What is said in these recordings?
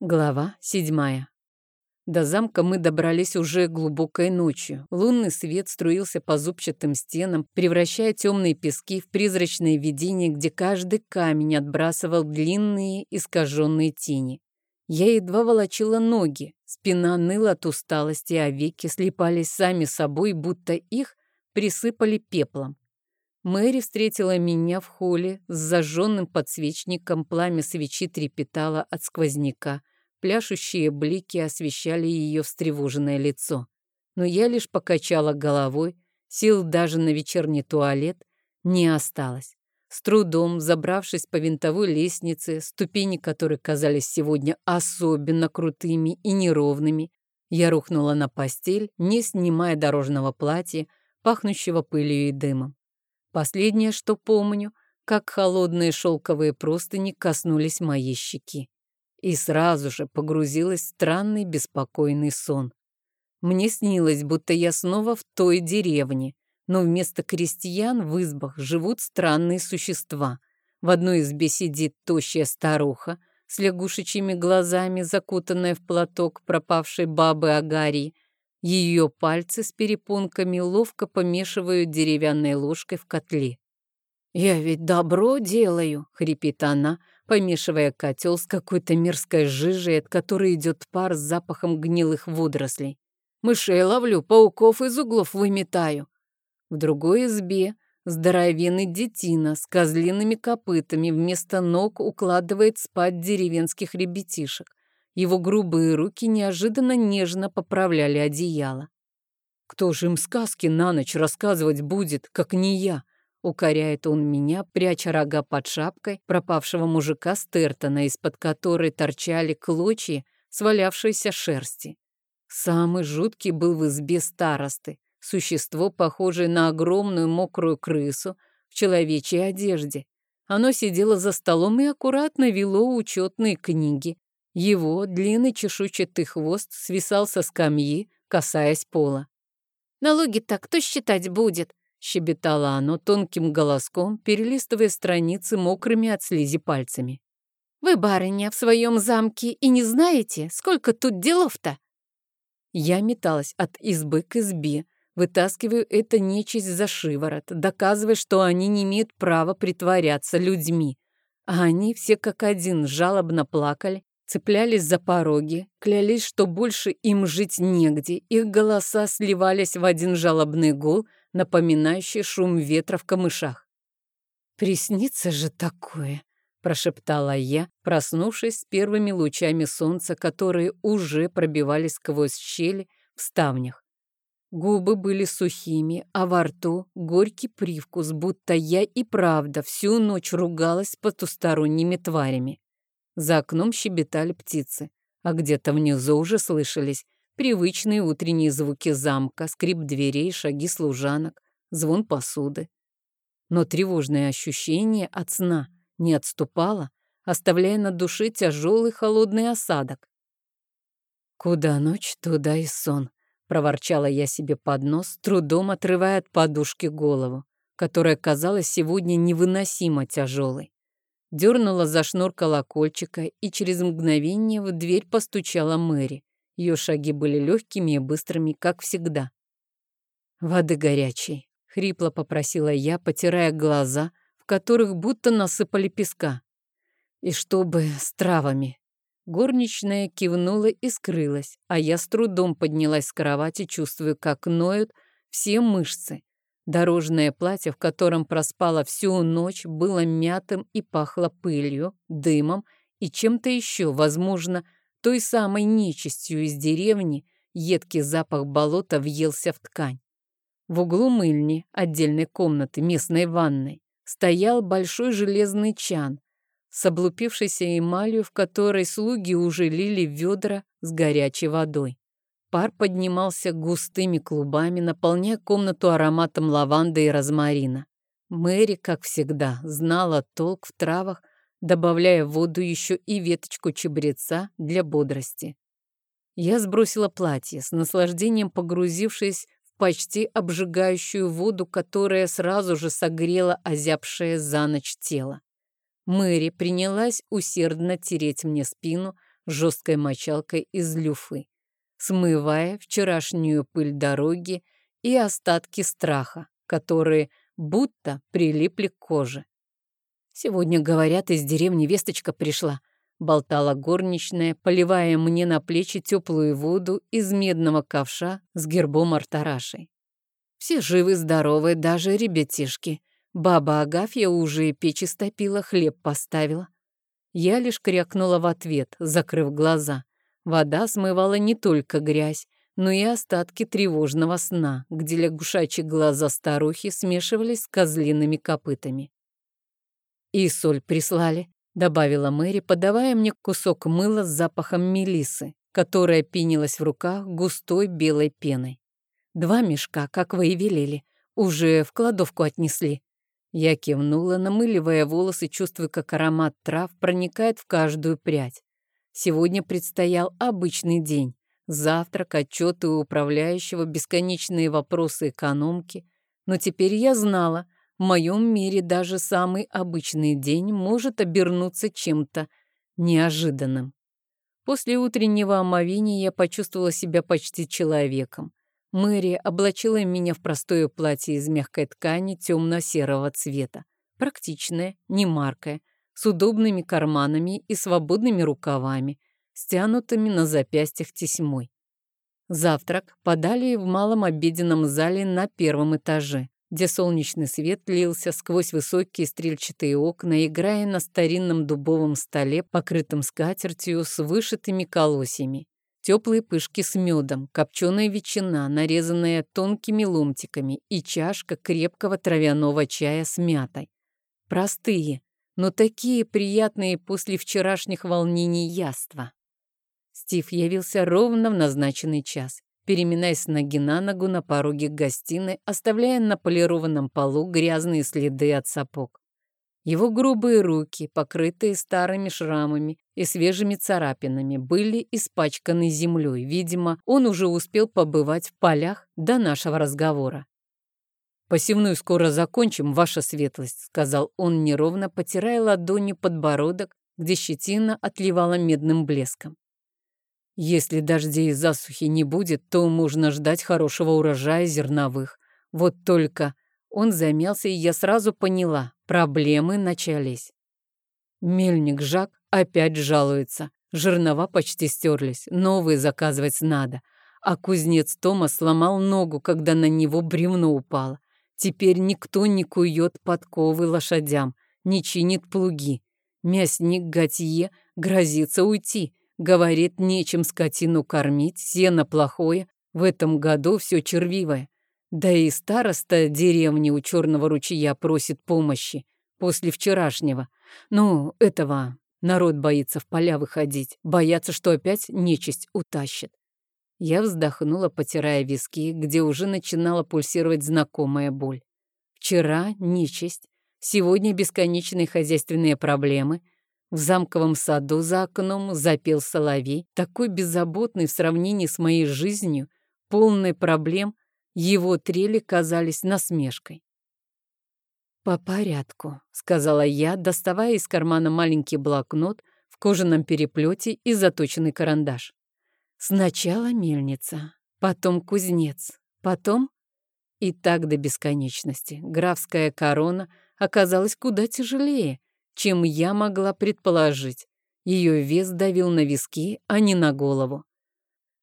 Глава седьмая. До замка мы добрались уже глубокой ночью. Лунный свет струился по зубчатым стенам, превращая темные пески в призрачные видения, где каждый камень отбрасывал длинные искаженные тени. Я едва волочила ноги, спина ныла от усталости, а веки слепались сами собой, будто их присыпали пеплом. Мэри встретила меня в холле с зажженным подсвечником, пламя свечи трепетало от сквозняка. Пляшущие блики освещали ее встревоженное лицо. Но я лишь покачала головой, сил даже на вечерний туалет не осталось. С трудом, забравшись по винтовой лестнице, ступени которой казались сегодня особенно крутыми и неровными, я рухнула на постель, не снимая дорожного платья, пахнущего пылью и дымом. Последнее, что помню, как холодные шелковые простыни коснулись моей щеки и сразу же погрузилась в странный беспокойный сон. Мне снилось, будто я снова в той деревне, но вместо крестьян в избах живут странные существа. В одной избе сидит тощая старуха с лягушечьими глазами, закутанная в платок пропавшей бабы Агарии. Ее пальцы с перепонками ловко помешивают деревянной ложкой в котле. «Я ведь добро делаю», — хрипит она, помешивая котел с какой-то мерзкой жижей, от которой идет пар с запахом гнилых водорослей. Мышей ловлю, пауков из углов выметаю. В другой избе здоровенный детина с козлиными копытами вместо ног укладывает спать деревенских ребятишек. Его грубые руки неожиданно нежно поправляли одеяло. Кто же им сказки на ночь рассказывать будет, как не я? Укоряет он меня, пряча рога под шапкой пропавшего мужика Стертона, из-под которой торчали клочья свалявшейся шерсти. Самый жуткий был в избе старосты. Существо, похожее на огромную мокрую крысу в человечьей одежде. Оно сидело за столом и аккуратно вело учетные книги. Его длинный чешуйчатый хвост свисал со скамьи, касаясь пола. «Налоги-то кто считать будет?» Щебетало оно тонким голоском, перелистывая страницы мокрыми от слизи пальцами. «Вы, барыня, в своем замке и не знаете, сколько тут делов-то?» Я металась от избы к избе, вытаскиваю это нечисть за шиворот, доказывая, что они не имеют права притворяться людьми. А они все как один жалобно плакали, цеплялись за пороги, клялись, что больше им жить негде, их голоса сливались в один жалобный гул — напоминающий шум ветра в камышах. «Приснится же такое!» — прошептала я, проснувшись с первыми лучами солнца, которые уже пробивались сквозь щели в ставнях. Губы были сухими, а во рту горький привкус, будто я и правда всю ночь ругалась с потусторонними тварями. За окном щебетали птицы, а где-то внизу уже слышались Привычные утренние звуки замка, скрип дверей, шаги служанок, звон посуды. Но тревожное ощущение от сна не отступало, оставляя на душе тяжелый холодный осадок. «Куда ночь, туда и сон», — проворчала я себе под нос, трудом отрывая от подушки голову, которая казалась сегодня невыносимо тяжелой. Дернула за шнур колокольчика, и через мгновение в дверь постучала Мэри. Ее шаги были легкими и быстрыми, как всегда. «Воды горячей», — хрипло попросила я, потирая глаза, в которых будто насыпали песка. «И чтобы с травами». Горничная кивнула и скрылась, а я с трудом поднялась с кровати, чувствуя, как ноют все мышцы. Дорожное платье, в котором проспала всю ночь, было мятым и пахло пылью, дымом и чем-то еще, возможно, той самой нечистью из деревни едкий запах болота въелся в ткань. В углу мыльни, отдельной комнаты, местной ванной, стоял большой железный чан с облупившейся эмалью, в которой слуги уже лили ведра с горячей водой. Пар поднимался густыми клубами, наполняя комнату ароматом лаванды и розмарина. Мэри, как всегда, знала толк в травах, добавляя в воду еще и веточку чабреца для бодрости. Я сбросила платье, с наслаждением погрузившись в почти обжигающую воду, которая сразу же согрела озябшее за ночь тело. Мэри принялась усердно тереть мне спину, жесткой мочалкой из люфы, смывая вчерашнюю пыль дороги и остатки страха, которые будто прилипли к коже. «Сегодня, говорят, из деревни весточка пришла», — болтала горничная, поливая мне на плечи теплую воду из медного ковша с гербом Артарашей. «Все живы-здоровы, даже ребятишки. Баба Агафья уже печи стопила, хлеб поставила». Я лишь крякнула в ответ, закрыв глаза. Вода смывала не только грязь, но и остатки тревожного сна, где лягушачьи глаза старухи смешивались с козлиными копытами. «И соль прислали», — добавила Мэри, подавая мне кусок мыла с запахом мелисы, которая пенилась в руках густой белой пеной. «Два мешка, как вы и велели, уже в кладовку отнесли». Я кивнула, намыливая волосы, чувствуя, как аромат трав проникает в каждую прядь. Сегодня предстоял обычный день. Завтрак, отчеты у управляющего, бесконечные вопросы экономки. Но теперь я знала — в моем мире даже самый обычный день может обернуться чем-то неожиданным. После утреннего омовения я почувствовала себя почти человеком. Мэри облачила меня в простое платье из мягкой ткани темно-серого цвета. Практичное, немаркое, с удобными карманами и свободными рукавами, стянутыми на запястьях тесьмой. Завтрак подали в малом обеденном зале на первом этаже где солнечный свет лился сквозь высокие стрельчатые окна, играя на старинном дубовом столе, покрытом скатертью с вышитыми колосьями. Теплые пышки с медом, копченая ветчина, нарезанная тонкими ломтиками, и чашка крепкого травяного чая с мятой. Простые, но такие приятные после вчерашних волнений яства. Стив явился ровно в назначенный час переминаясь ноги на ногу на пороге гостиной, оставляя на полированном полу грязные следы от сапог. Его грубые руки, покрытые старыми шрамами и свежими царапинами, были испачканы землей. Видимо, он уже успел побывать в полях до нашего разговора. «Посевную скоро закончим, ваша светлость», — сказал он неровно, потирая ладонью подбородок, где щетина отливала медным блеском. Если дождей и засухи не будет, то можно ждать хорошего урожая зерновых. Вот только он замялся, и я сразу поняла, проблемы начались. Мельник Жак опять жалуется. Жернова почти стерлись, новые заказывать надо. А кузнец Тома сломал ногу, когда на него бревно упало. Теперь никто не кует подковы лошадям, не чинит плуги. Мясник Готье грозится уйти. Говорит, нечем скотину кормить, сено плохое, в этом году все червивое. Да и староста деревни у Черного ручья просит помощи после вчерашнего. Ну, этого народ боится в поля выходить, боятся, что опять нечисть утащит. Я вздохнула, потирая виски, где уже начинала пульсировать знакомая боль. Вчера нечисть, сегодня бесконечные хозяйственные проблемы — в замковом саду за окном запел соловей, такой беззаботный в сравнении с моей жизнью, полный проблем, его трели казались насмешкой. «По порядку», — сказала я, доставая из кармана маленький блокнот в кожаном переплете и заточенный карандаш. «Сначала мельница, потом кузнец, потом...» И так до бесконечности. Графская корона оказалась куда тяжелее, чем я могла предположить. Ее вес давил на виски, а не на голову.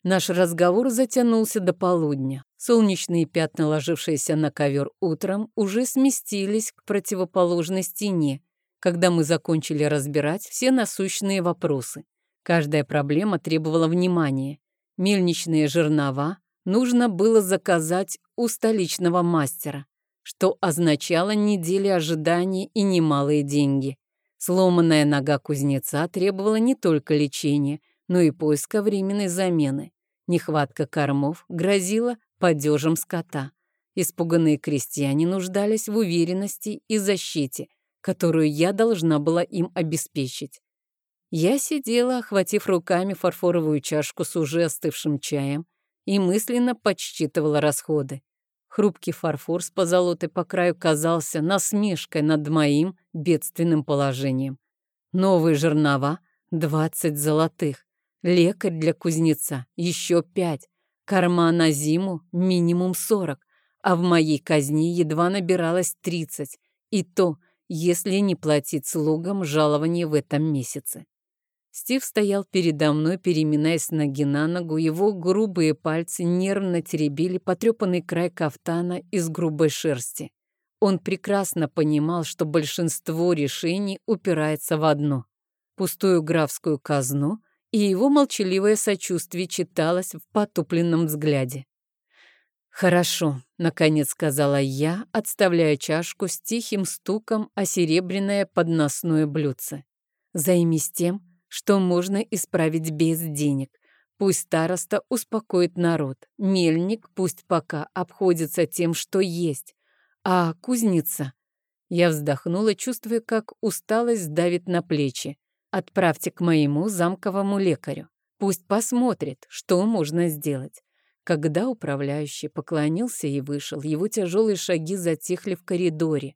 Наш разговор затянулся до полудня. Солнечные пятна, ложившиеся на ковер утром, уже сместились к противоположной стене, когда мы закончили разбирать все насущные вопросы. Каждая проблема требовала внимания. Мельничные жернова нужно было заказать у столичного мастера, что означало недели ожидания и немалые деньги. Сломанная нога кузнеца требовала не только лечения, но и поиска временной замены. Нехватка кормов грозила падежем скота. Испуганные крестьяне нуждались в уверенности и защите, которую я должна была им обеспечить. Я сидела, охватив руками фарфоровую чашку с уже остывшим чаем, и мысленно подсчитывала расходы. Хрупкий фарфор с позолотой по краю казался насмешкой над моим бедственным положением. Новые жернова — двадцать золотых. лекарь для кузнеца — еще пять, корма на зиму — минимум сорок, а в моей казни едва набиралось тридцать, и то, если не платить слугам жалование в этом месяце. Стив стоял передо мной, переминаясь ноги на ногу. Его грубые пальцы нервно теребили потрепанный край кафтана из грубой шерсти. Он прекрасно понимал, что большинство решений упирается в одно — пустую графскую казну, и его молчаливое сочувствие читалось в потупленном взгляде. «Хорошо», — наконец сказала я, отставляя чашку с тихим стуком о серебряное подносное блюдце. «Займись тем, что можно исправить без денег. Пусть староста успокоит народ. Мельник пусть пока обходится тем, что есть. А кузница? Я вздохнула, чувствуя, как усталость давит на плечи. Отправьте к моему замковому лекарю. Пусть посмотрит, что можно сделать. Когда управляющий поклонился и вышел, его тяжелые шаги затихли в коридоре.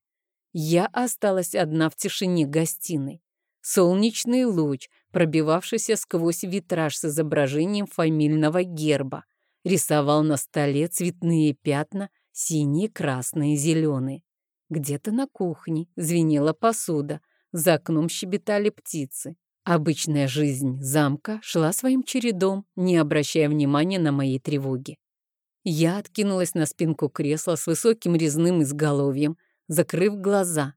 Я осталась одна в тишине гостиной. Солнечный луч пробивавшийся сквозь витраж с изображением фамильного герба. Рисовал на столе цветные пятна, синие, красные, зеленые. Где-то на кухне звенела посуда, за окном щебетали птицы. Обычная жизнь замка шла своим чередом, не обращая внимания на мои тревоги. Я откинулась на спинку кресла с высоким резным изголовьем, закрыв глаза.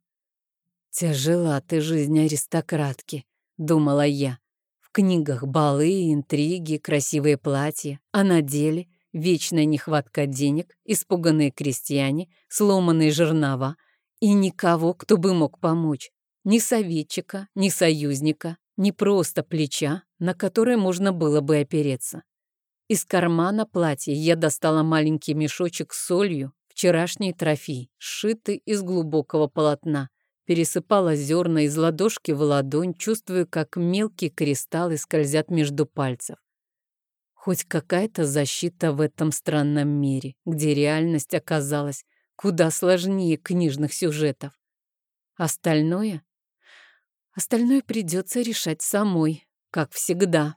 «Тяжела ты жизнь аристократки», думала я. В книгах балы, интриги, красивые платья, а на деле вечная нехватка денег, испуганные крестьяне, сломанные жернова и никого, кто бы мог помочь. Ни советчика, ни союзника, ни просто плеча, на которое можно было бы опереться. Из кармана платья я достала маленький мешочек с солью, вчерашний трофей, сшитый из глубокого полотна, пересыпала зерна из ладошки в ладонь, чувствуя, как мелкие кристаллы скользят между пальцев. Хоть какая-то защита в этом странном мире, где реальность оказалась куда сложнее книжных сюжетов. Остальное? Остальное придется решать самой, как всегда.